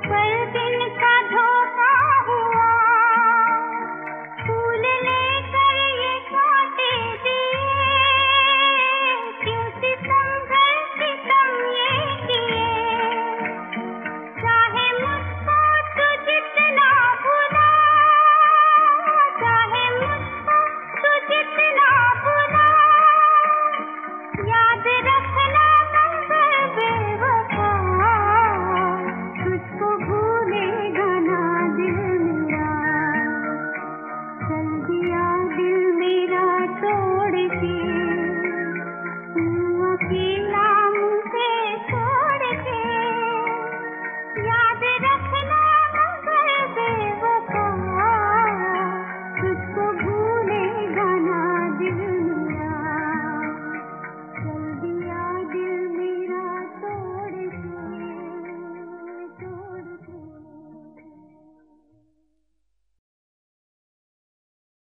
会变。